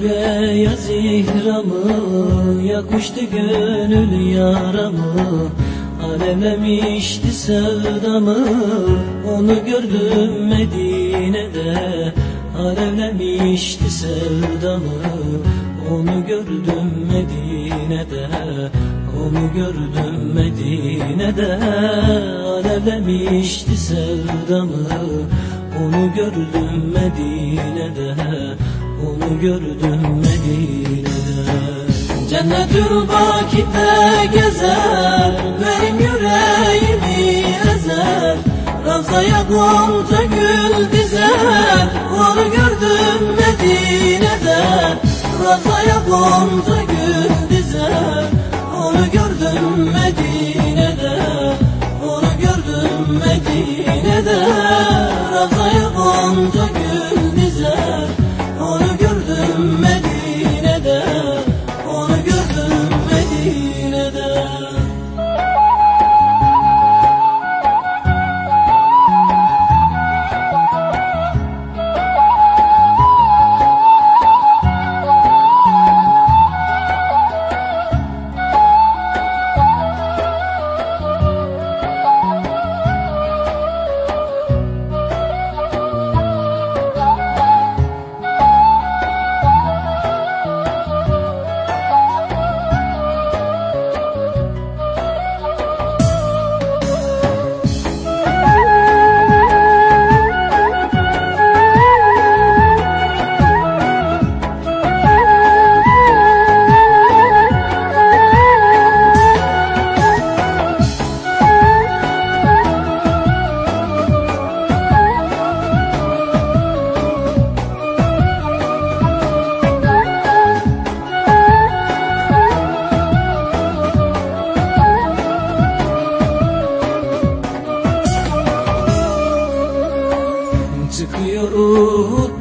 Giymişti beyaz ihramı Yakmıştı gönül yaramı. Alevlemişti sevdamı Onu gördüm Medine'de. Alevlemişti sevdamı Onu gördüm Medine'de. Onu gördüm Medine'de. Alevlemişti sevdamı Onu gördüm Medine'de Onu gördüm Medine'de Cennetül Baki'de gezer Benim yüreğimi ezer. Ravzaya gonca gül dizer Onu gördüm Medine'de Ravzaya gonca gül dizer Onu gördüm Medine'de Onu gördüm Medine'de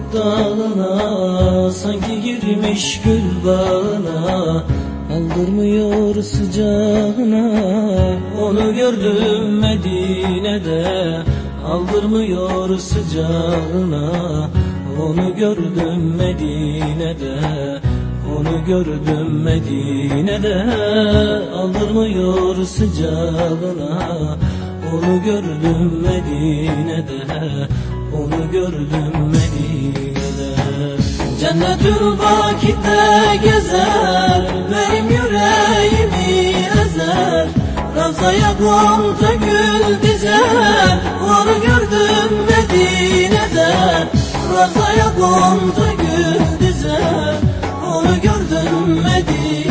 Uhud dağına Sanki girmiş gül bağına. Aldırmıyor sıcağına Onu gördüm Medine'de. Aldırmıyor sıcağına Onu gördüm Medine'de. Onu gördüm Medine'de. Aldırmıyor sıcağına Onu gördüm Medine'de Onu gördüm Medine'de Cennetül Baki'de gezer Benim yüreğimi ezer. Ravzaya gonca gül dizer Onu gördüm Medine'de Ravzaya gonca gül dizer Onu gördüm Medine'de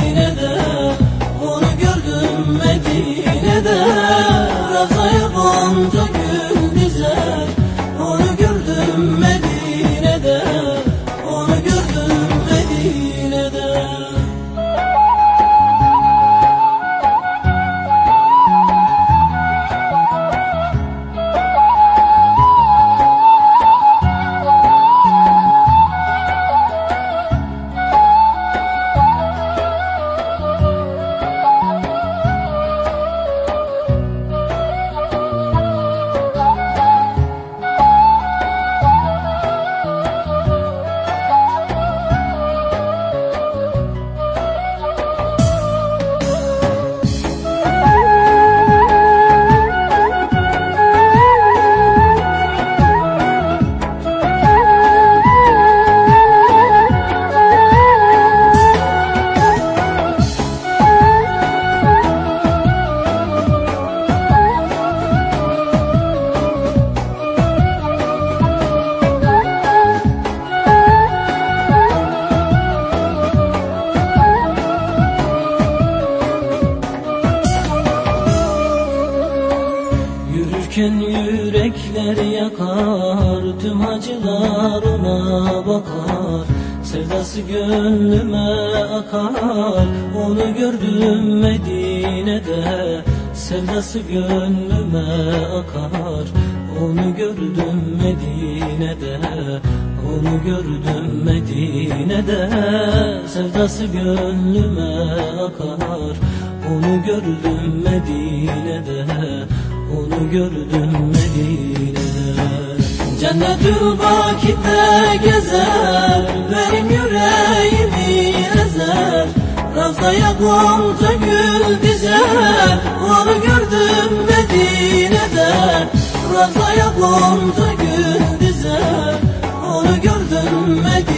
Döken yürekler yakar Tüm acılar ona bakar. Sevdası gönlüme akar Onu gördüm Medine'de. Sevdası gönlüme akar Onu gördüm Medine'de. Onu gördüm Medine'de. Sevdası gönlüme akar Onu gördüm Medine'de Onu gördüm Medine'de Cennetül Baki'de gezer. Benim yüreğimi ezer. Ravzaya gonca gül dizer. Onu gördüm Medine'de Ravzaya gonca gül dizer. Onu gördüm Medine'de